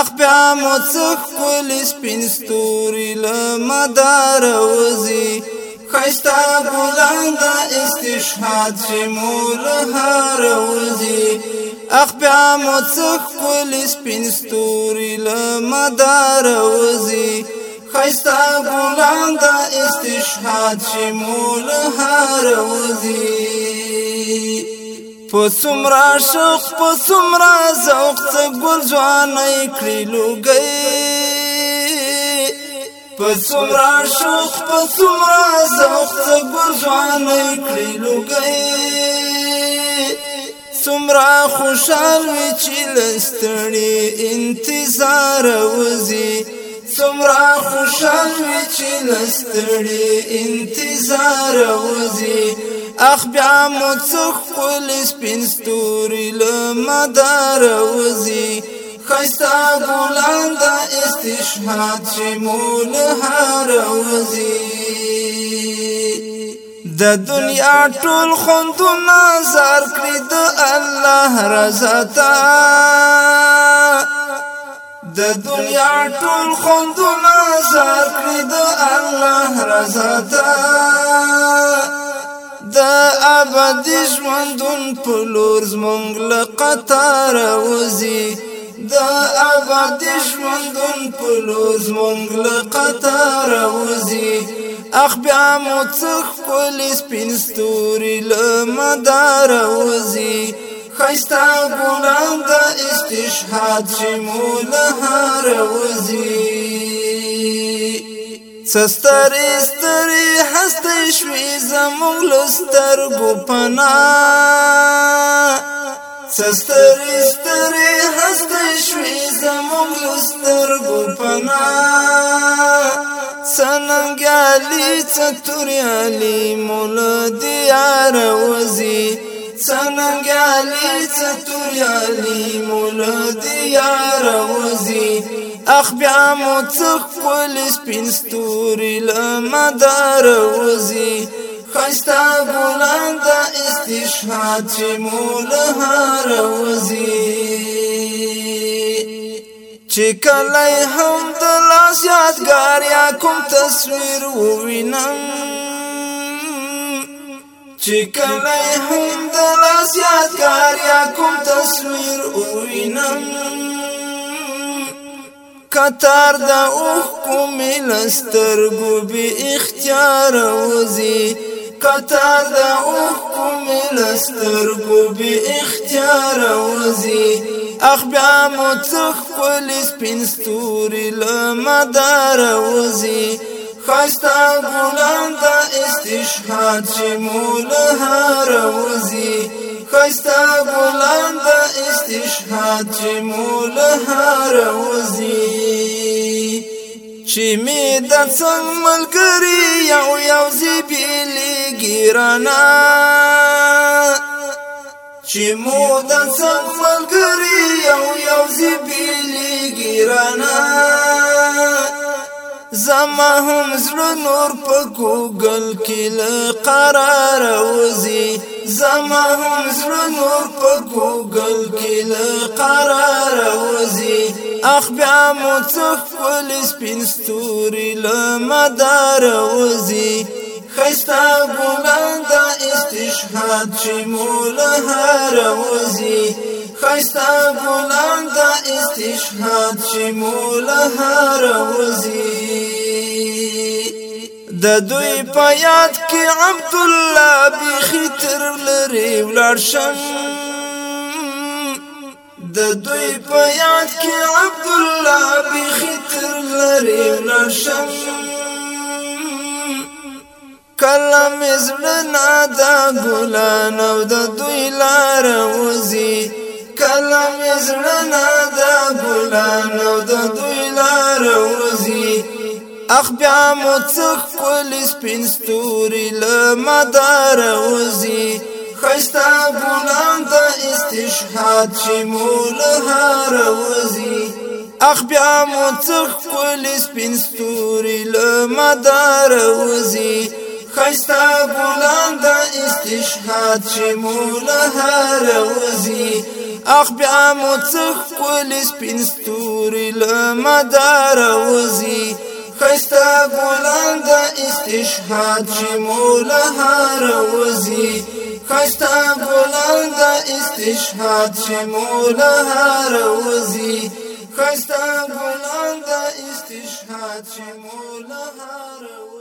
اخ بیا مو څخ کول سپین ستوري له مدار وزي خستا بلند استشهاد چې مور هر وزي اخ بیا مو څخ کول سپین ستوري له مدار وزي خستا بلند استشهاد چې مور هر وزي په سمرا شوق په سمرا ذوق څه ګل ځواني کړی لوګي په سمرا شوق په سمرا ذوق څه ګل ځواني کړی لوګي سمرا خوشال وی چې لستړي انتظار وزي سمرا خوشال وی چې لستړي انتظار وزي اخ بیا مو څخ خپل سپین ستوري له مدار وزي خستا ګلان د استشهاد چې مون هار وزي د دنیا ټول خوندونه زار کړی د الله رضا ته د دنیا ټول خوندونه زار کړی د الله رضا ته ابدي ژوندون په لور زمونږ له قطار وزي د ابدي ژوندون په لور زمونږ له قطار وزي اخ بیا مو څخ کول سپین ستوري له مدار وزي خستا ګلان د استشهاد چې مولا هر وزي سستر استری شوی زموږ لسترګو پنا سسترې سترې هسته شوی زموږ لسترګو پنا سننګالي چتوريالي مول ديار وزي سننګالي چتوريالي مول ديار وزي اخ بیا مو څخ کول سپین ستوري لمدار وزي خستا ګلان د استشهاد چې مول هر وزي چې کله هم د لاس یادګار یا کوم تصویر ووینم چې کله هم د لاس یادګار یا کوم تصویر قطار د اوخ کو ملسترګو به اختیار وزي قطار د اوخ کو ملسترګو به اختیار وزي اخ بیا مو څخ خپل سپینستوري لمدار وزي خاستا ګلان د استشهاد چې مولا هر وزي خاستا ګلان است اشهاد چې مولا هر وزي چې می د څنګ ملګری یو یو زی بیلی ګیرانا چې مو د څنګ ملګری یو یو زی بیلی ګیرانا زما هم زړه نور په ګوګل کې لقرار وزي زما هم زړه نور په ګوګل کې له قرار وځي اخ بیا مو څه خپل سپین ستوري له مدار وځي خستا ګلان د استشهاد چې مولا هر وځي خستا ګلان د استشهاد چې مولا هر وځي د دوی په یاد کې عبد الله بخي تر لري ولر شم د دوی په یاد کې عبد الله بخي تر لري ولر شم کلم زړه دا ګلان او د دوی لار وزي کلم زړه دا ګلان او د دوی لار وزي اخ بیا مو څخ کول سپین ستوري له مدار وزي خستا ګلان د استشهاد چې مول هار وزي اخ بیا مو څخ کول سپین ستوري له مدار وزي خستا ګلان د استشهاد چې مول هار وزي اخ بیا مو څخ کول سپین ستوري له مدار وزي ستا ګلان د استشهاد چې مولا هر وزي خستا ګلان د استشهاد چې مولا هر وزي خستا ګلان د استشهاد چې مولا هر